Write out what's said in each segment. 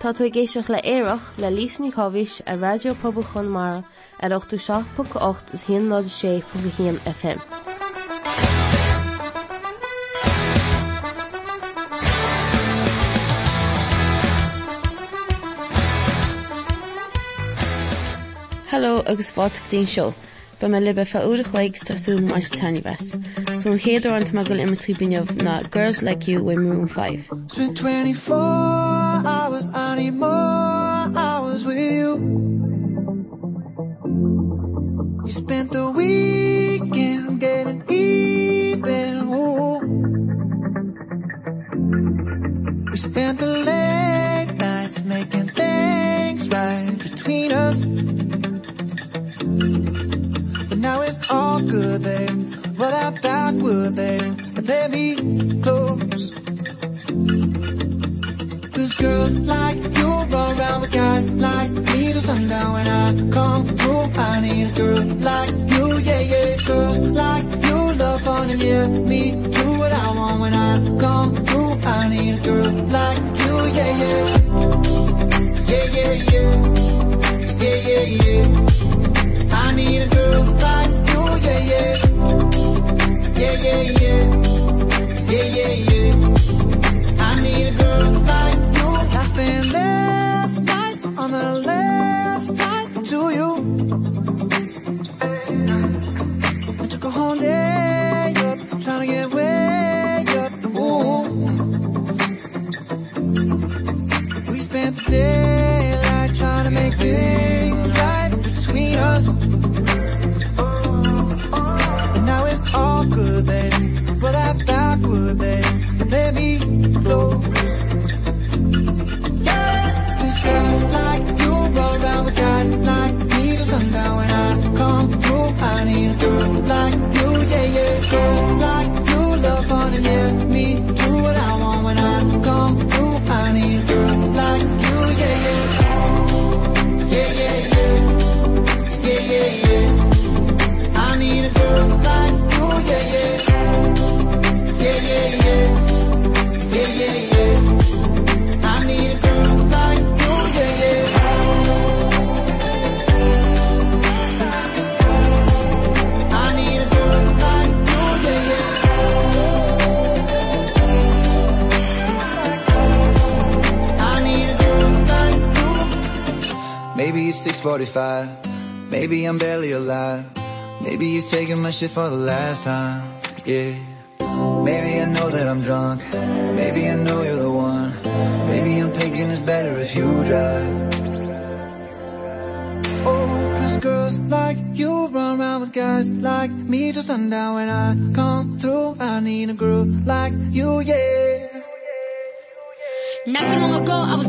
Tá tú géisioach le éireach le lísní chohís a radiopabal chunmara ar 8ú 6.8 is hí ná sé fu hían FM. Hello agus fátín seo. Ba me libe fe úra chléig tású mais tanni bes. So héidir an me go bineh na Girls Like You with Moon 5. 24 need more hours with you. You spent the weekend getting even Ooh. We spent the late nights making things right between us. But now it's all good babe. What I thought would babe girl shit for the last time Yeah. Maybe I know that I'm drunk. Maybe I know you're the one. Maybe I'm thinking it's better if you drive. Oh, cause girls like you run around with guys like me to sundown when I come through. I need a girl like you yeah. Not too long ago I was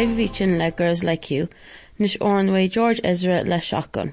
5 ví sin le gus le like cuú, nís orhanfu George Ezra le seachgan.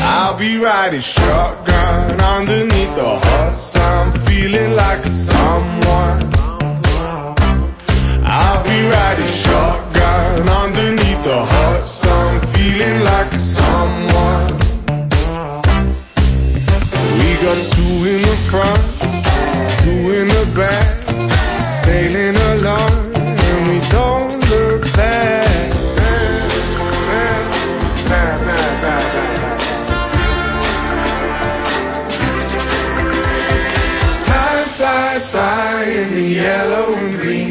I'll be riding shotgun underneath the hot sun, feeling like someone. I'll be riding shotgun underneath the hot sun, feeling like someone. We got two in the front, two in the back, sailing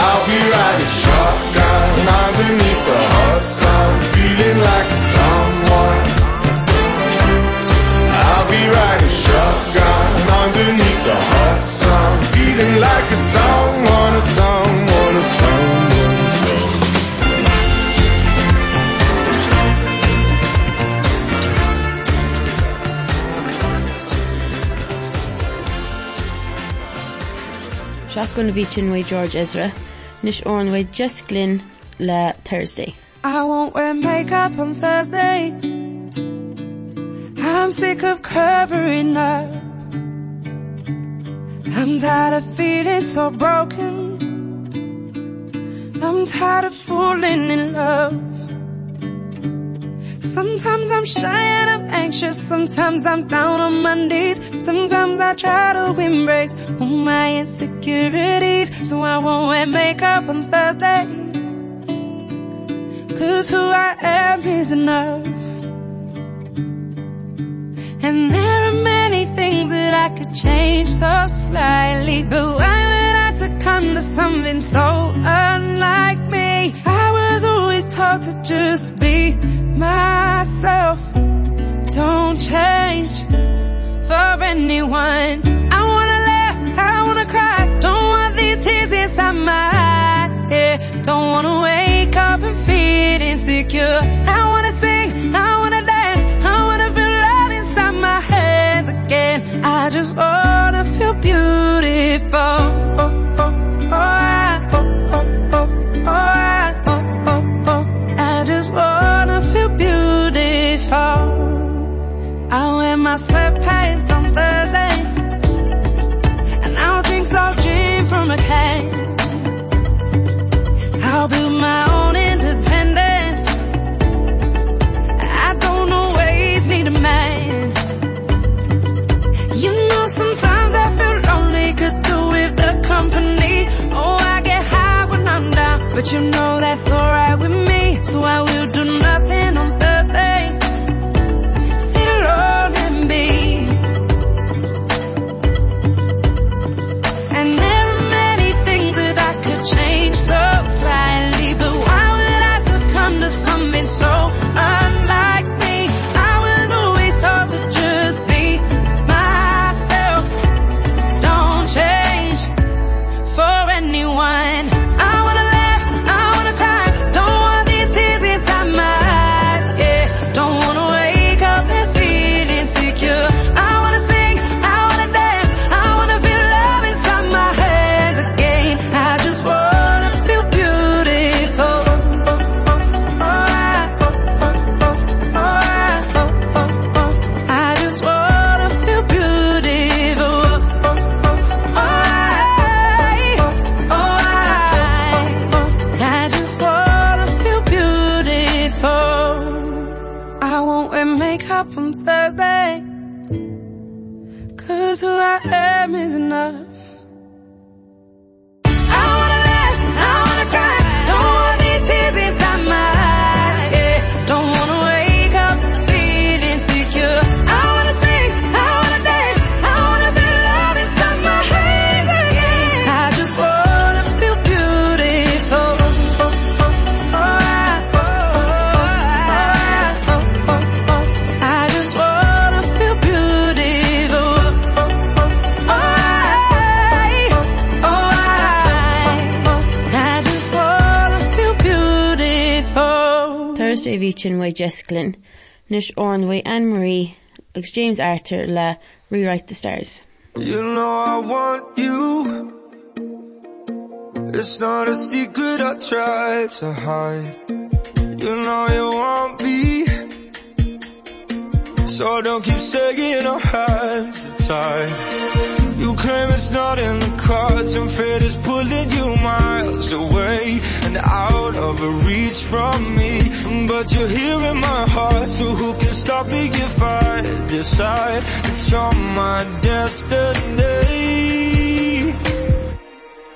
I'll be riding shotgun underneath the hot sun, feeling like a someone. I'll be riding shotgun underneath the hot sun, feeling like a someone, a someone, a someone. Seach ví sin George Ezra, nis ornfuid Jess Glynne le Thursday. I won't wear makeup on Thursday. I'm sick of covering up. I'm tired of feeling so broken. I'm tired of falling in love. Sometimes I'm shy and I'm anxious. Sometimes I'm down on knees. Sometimes I try to embrace all my insecurities. So I won't wear makeup on Thursday. Cause who I am is enough. And there are many things that I could change so slightly. But why would I succumb to something so unlike me? I was always taught to just be myself. Don't change for anyone. I wanna laugh, I wanna cry. Don't want these tears inside my eyes. Yeah, don't wanna wake up and feel insecure. I wanna sing, I wanna dance, I wanna feel love inside my hands again. I just wanna feel beautiful. Oh, oh, oh, oh, oh, oh, oh, oh, oh, oh. I just wanna feel beautiful. I wear my sweatpants on Thursday. And I'll drink soft gin from a can. I'll build my own but you know that's alright with me. So I will do nothing on Thursday. Sit alone and be. Beachin way Jess Glynne, Nish Orn way Anne Marie, agus James Arthur le Rewrite the Stars. You know I want you. It's not a secret I try to hide. You know you want me So don't keep saying our hands tied You claim it's not in the cards and fate is pulling you miles away and out of reach from me. But you're here in my heart so who can stop me if I decide that you're my destiny?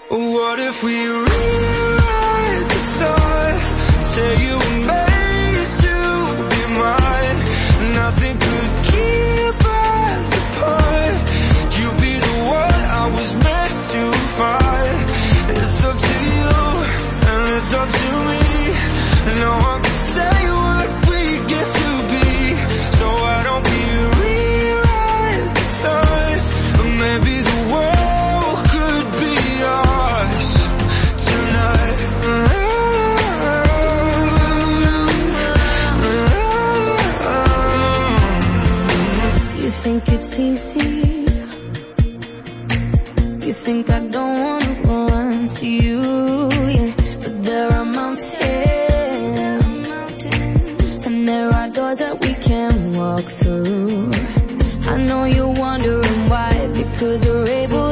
What if we rewrite the stars? Say you made think I don't wanna run to you yeah. But there are mountains And there are doors that we can walk through I know you're wondering why Because we're able to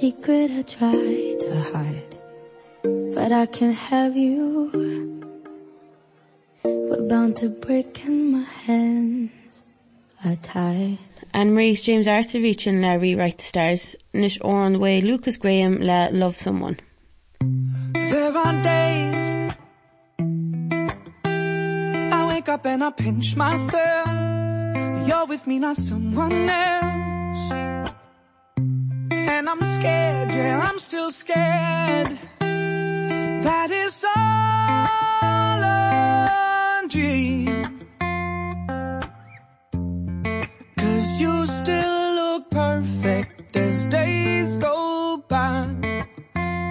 secret I try to hide But I can have you. We're bound to break and my hands are tied. Anne Marie's James Arthur Beachin le Rewrite the Stars, Nish Orn way Lukas Graham le Love Someone. There are days I wake up and I pinch myself. You're with me, not someone else and I'm scared yeah I'm still scared. That is all dream. Cause you still look perfect as days go by.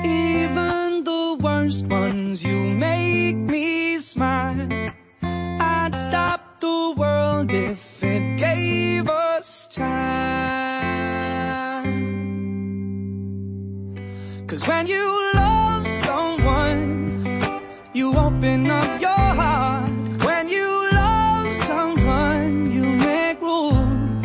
Even the worst ones you make me smile. I'd stop the world if it gave us time. Cause when you love someone, you open up your heart. When you love someone, you make room.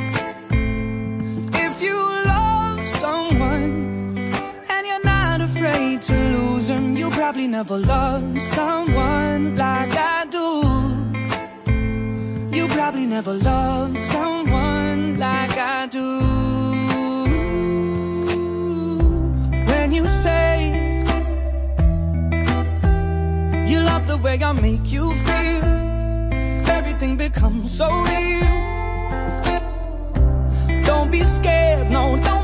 If you love someone and you're not afraid to lose them, you probably never loved someone like I do. You probably never loved someone like you say you love the way I make you feel, everything becomes so real. Don't be scared, no, don't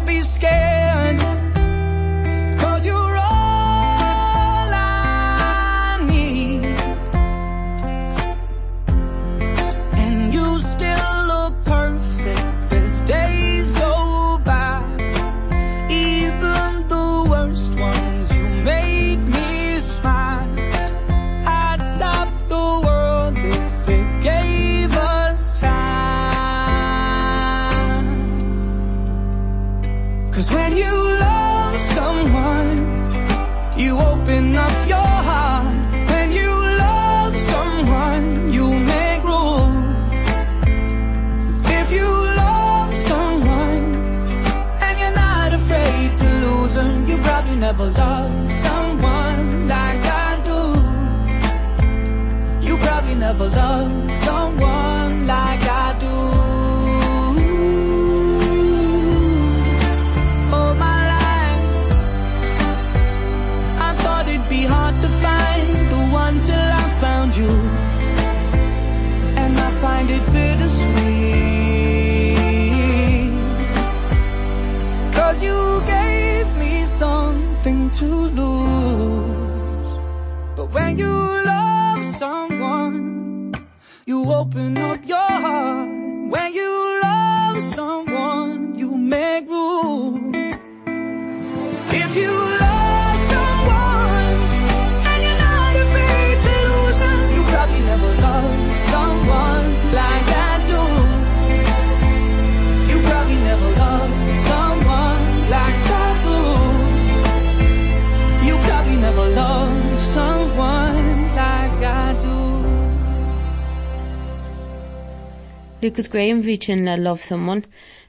Lukas Graham bhí sin le Love Someone,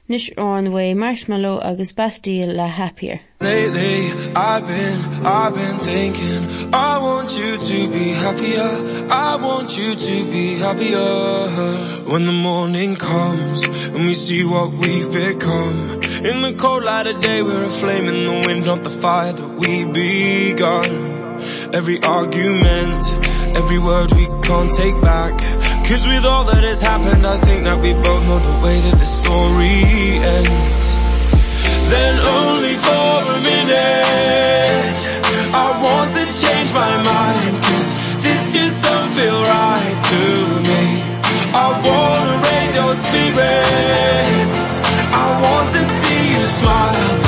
Nish an way Marshmello agus Bastille le Happier. Lately, I've been, I've been thinking, I want you to be happier. I want you to be happier. When the morning comes and we see what we've become. In the cold light of day, we're a flame in the wind, not the fire that we begun. Every argument, every word we can't take back. Cause with all that has happened, I think that we both know the way that the story ends. Then only for a minute I want to change my mind. Cause this just don't feel right to me. I wanna raise your spirits. I want to see you smile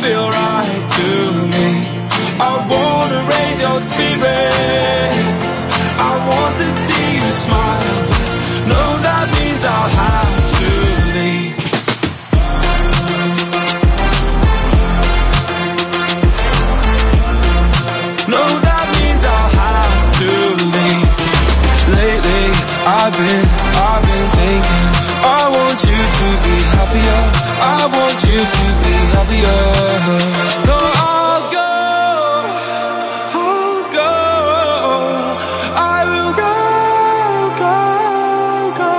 feel right to me. I wanna raise your spirits. I want to see you smile. No, that means I'll have to leave. No, that means I'll have to leave. Lately I've been, I've been thinking want you to be happier. I want you to be happier. So I'll go I'll go I will go go go.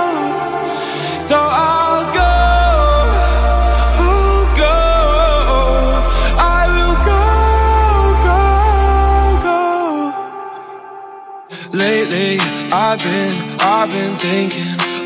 So I'll go I'll go I will go go go. Lately I've been I've been thinking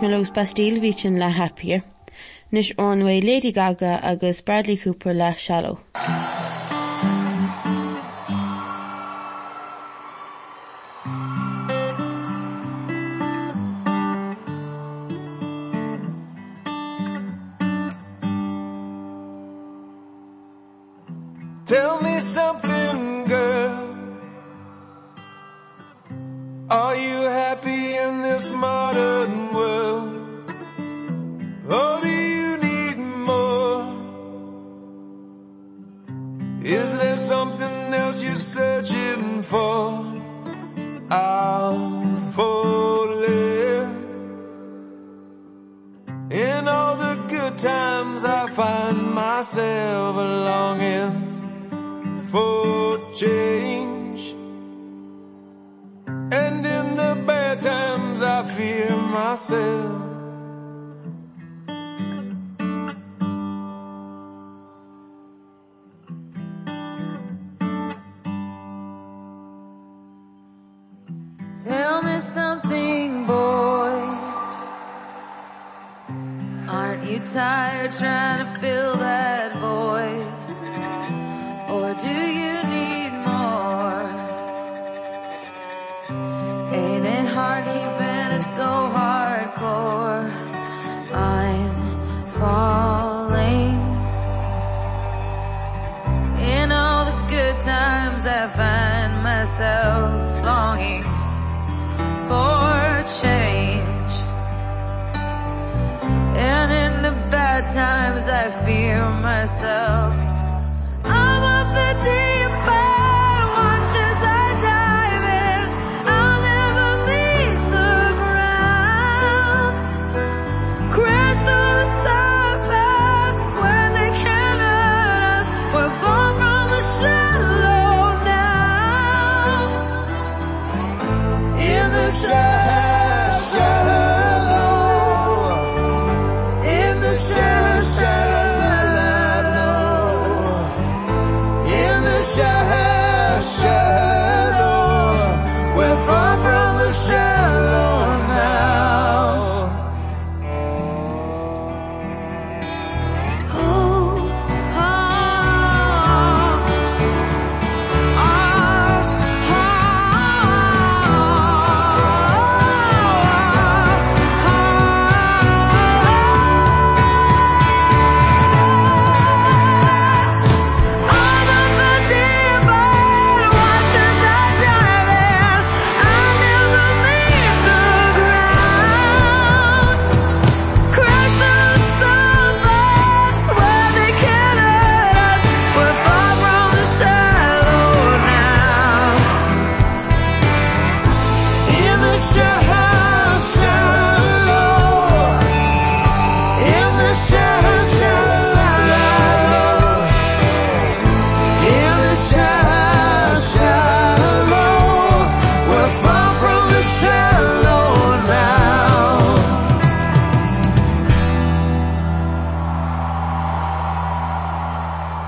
go. Marshmello's Bastille Beachin le happier. Nis ornway Lady Gaga agus Bradley Cooper le shallow. Tell me something, girl. Are you happy in this modern something else you're searching for? I'm falling. In all the good times I find myself longing for change. And in the bad times I fear myself.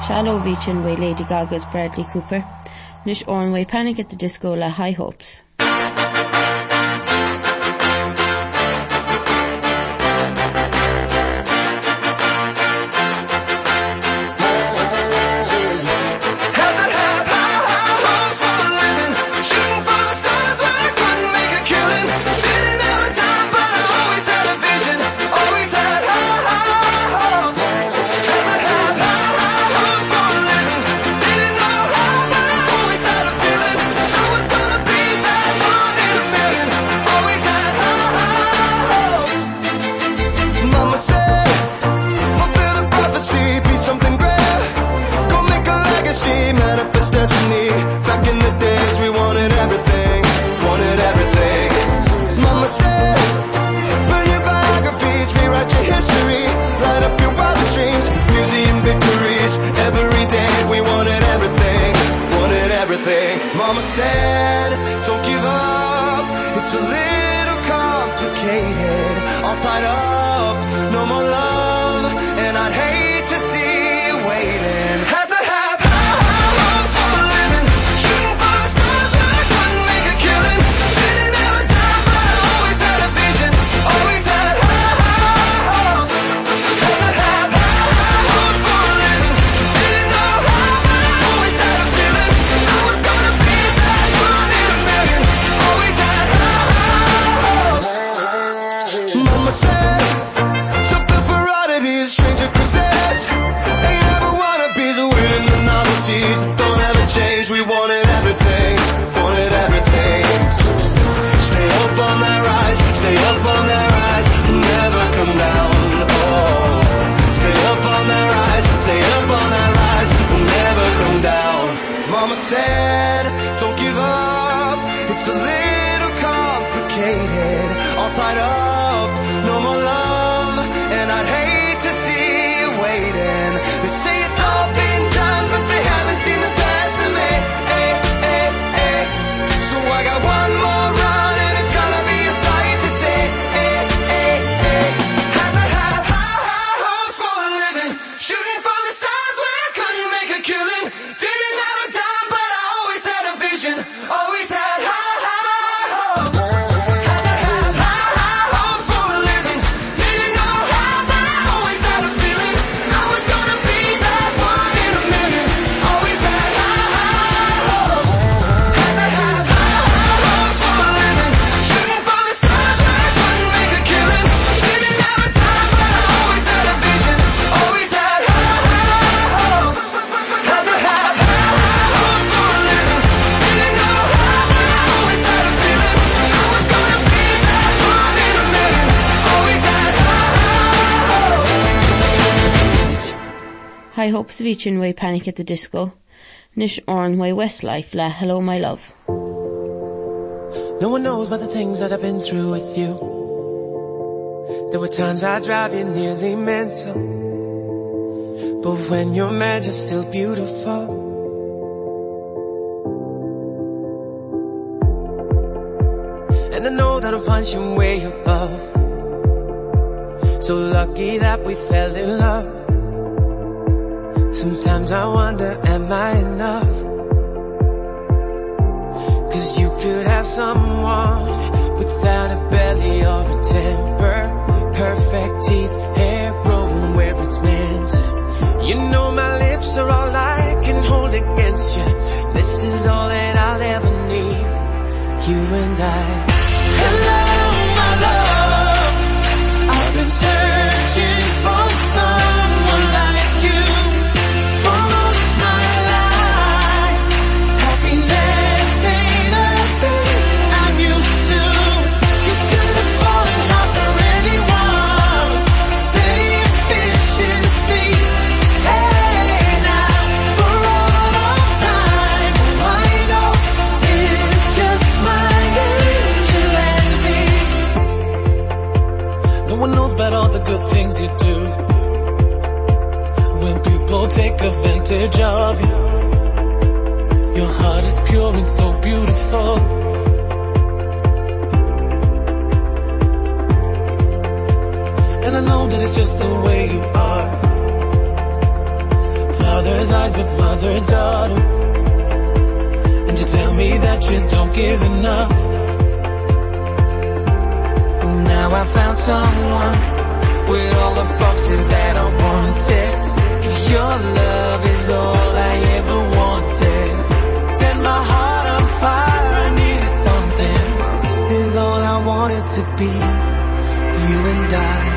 Shallow Beachin way Lady Gaga's Bradley Cooper. Nis ornway Panic at the Disco La High Hopes. Hopes of each way Panic at the Disco. Nish Orn way Westlife la Hello My Love. No one knows about the things that I've been through with you. There were times I drive you nearly mental. But when you're mad, you're still beautiful. And I know that I'm punching way above. So lucky that we fell in love. Sometimes I wonder, am I enough? Cause you could have someone without a belly or a temper. Perfect teeth, hair growing where it's meant. You know my lips are all I can hold against you. This is all that I'll ever need. You and I. Hello, my love. I've been searching take advantage of you. Your heart is pure and so beautiful. And I know that it's just the way you are. Father's eyes, but mother's daughter. And you tell me that you don't give enough. Now I found someone with all the boxes that I wanted. Love is all I ever wanted. Set my heart on fire, I needed something. This is all I wanted to be. You and I.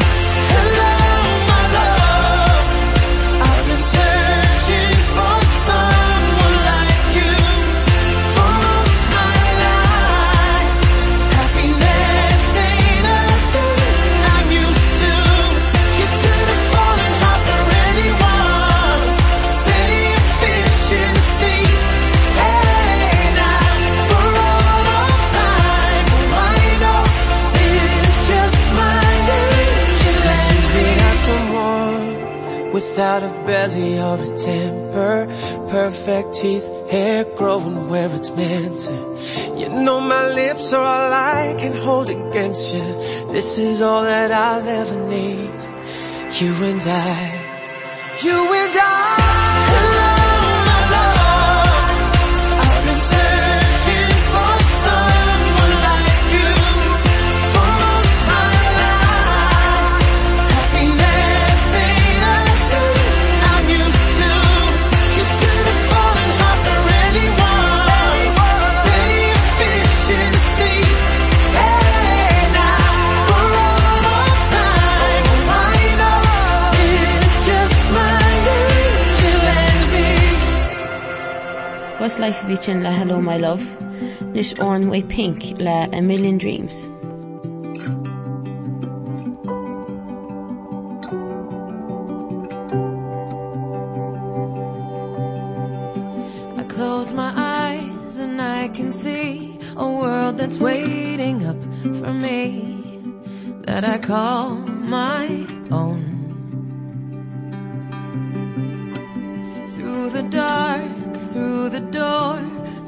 without a belly or a temper. Perfect teeth, hair growing where it's meant to. You know my lips are all I can hold against you. This is all that I'll ever need. You and I. You and sin le Hello My Love, nus orn way pink le A Million Dreams. I close my eyes and I can see a world that's waiting up for me that I call my own. Through the dark through the door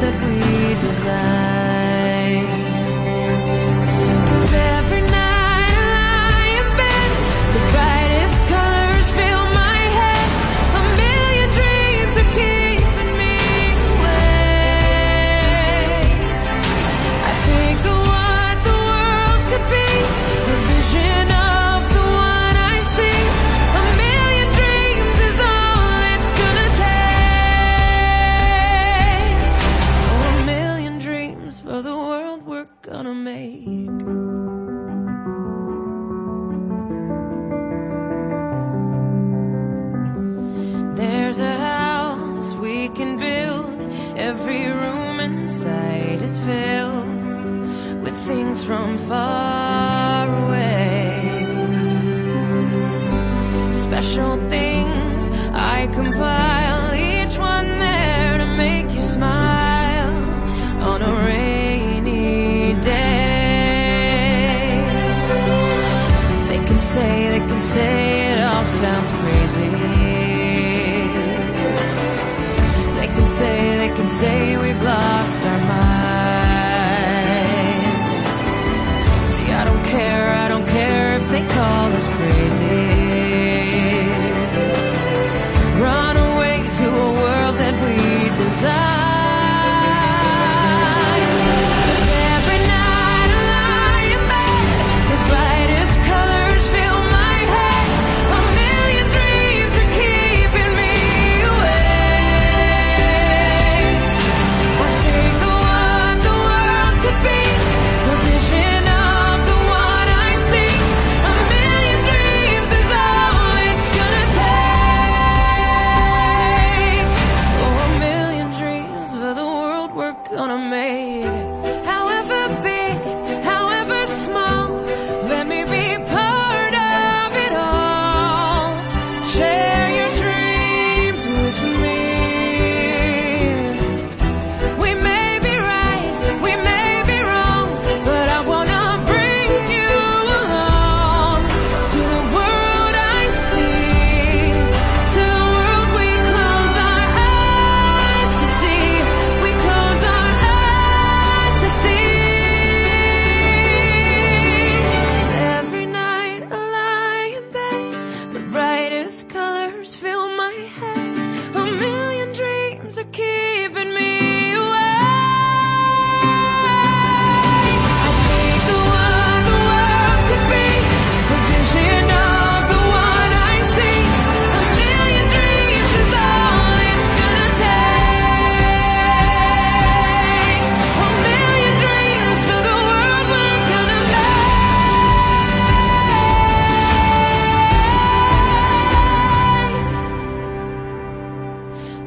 that we design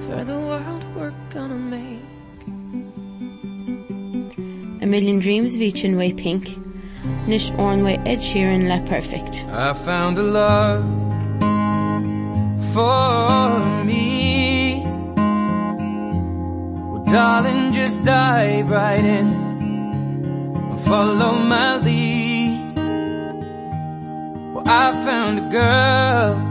for the world we're gonna make. A million dreams of each in way pink. Nish ornway Ed Sheeran la perfect. I found a love for me. Well darling just dive right in and follow my lead. Well I found a girl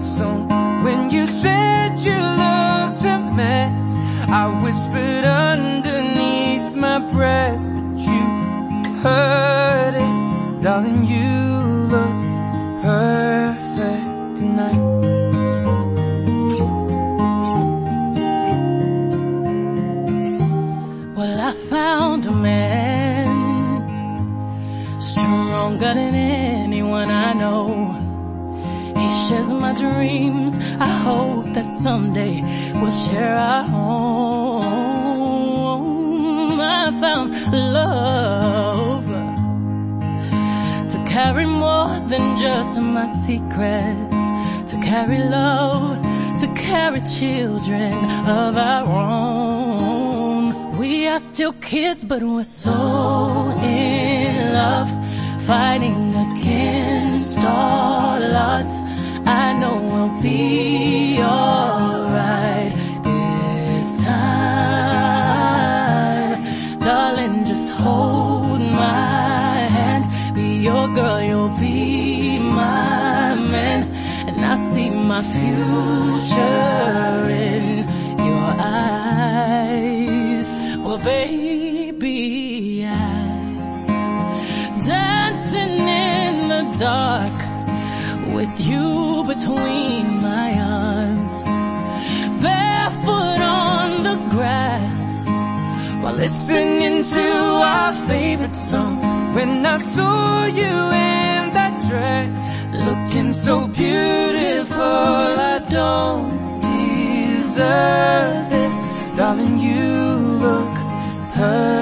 song. When you said you looked a mess, I whispered underneath my breath, but you heard it. Darling, you look perfect tonight. Well, I found a man stronger than my dreams. I hope that someday we'll share our home. I found love to carry more than just my secrets, to carry love, to carry children of our own. We are still kids, but we're so in love, fighting against all odds. I know we'll be alright this time. Darling, just hold my hand. Be your girl, you'll be my man. And I see my future in your eyes. Well, baby, I'm dancing in the dark with you between my arms. Barefoot on the grass while listening to our favorite song. When I saw you in that dress, looking so beautiful, I don't deserve this. Darling, you look perfect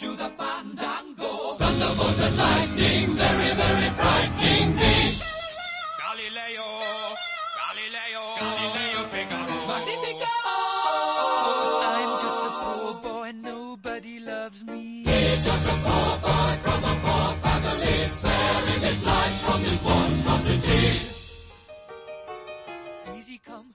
to the fandango. Thunderbolts and lightning very very frightening me. Galileo Galileo Galileo Figaro. Magnifico! I'm just a poor boy nobody loves me. He's just a poor boy from a poor family sparing his life from this monstrosity. Easy come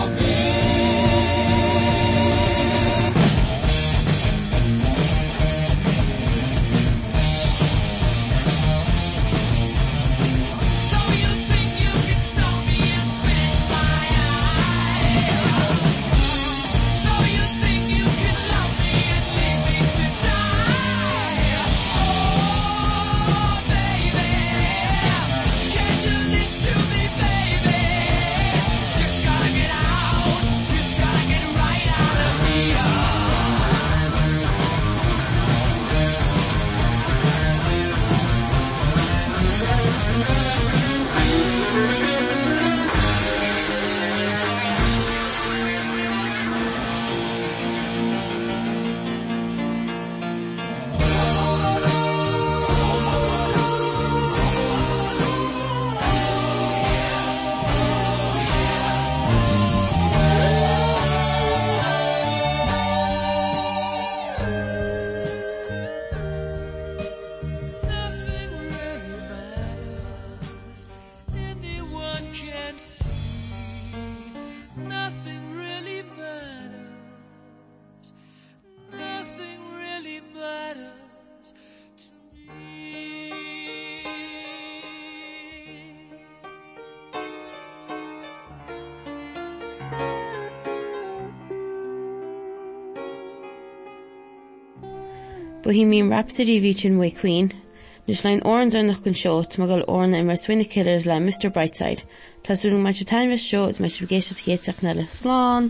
Bohemian Rhapsody ví sin wa Queen, nus lein ornar nach an seot me gal orna im mar swinine killers le Mr Brightside, Tású meid te tanimh seot me sibgéisiach héteach na le sláán.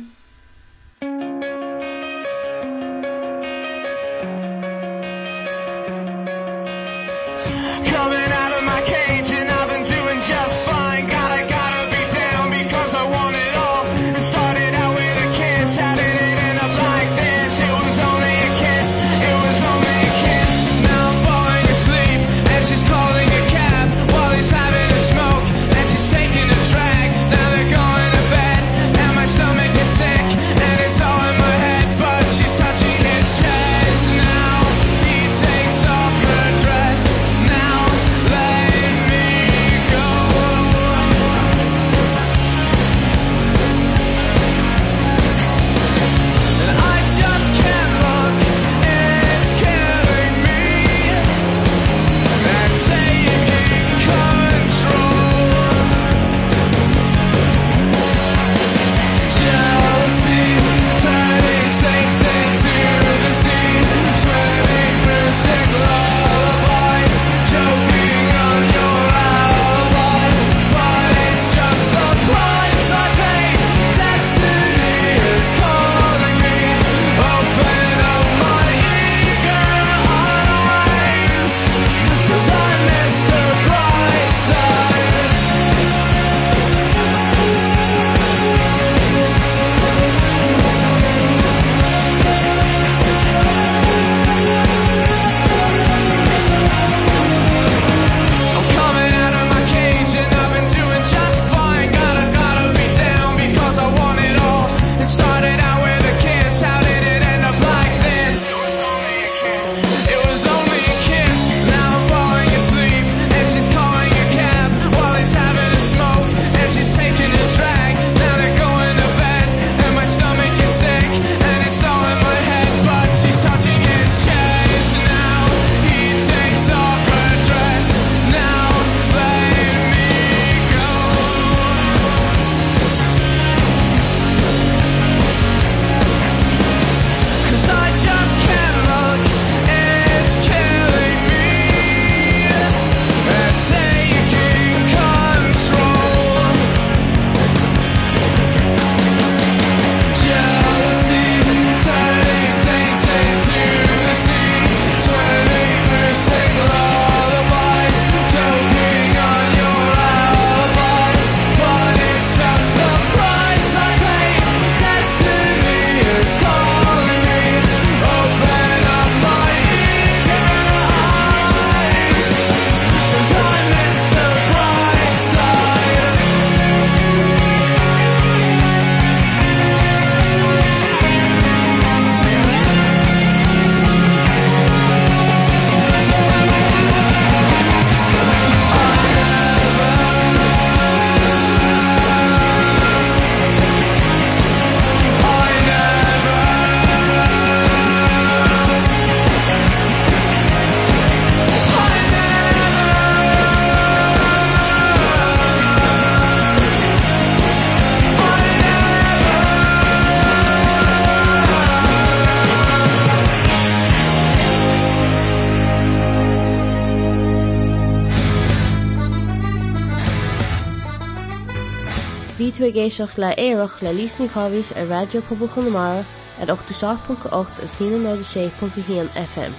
Géisioach le éireach le lísní chohís a radio poblbal chunamara at 87.8 is 16.1 FM.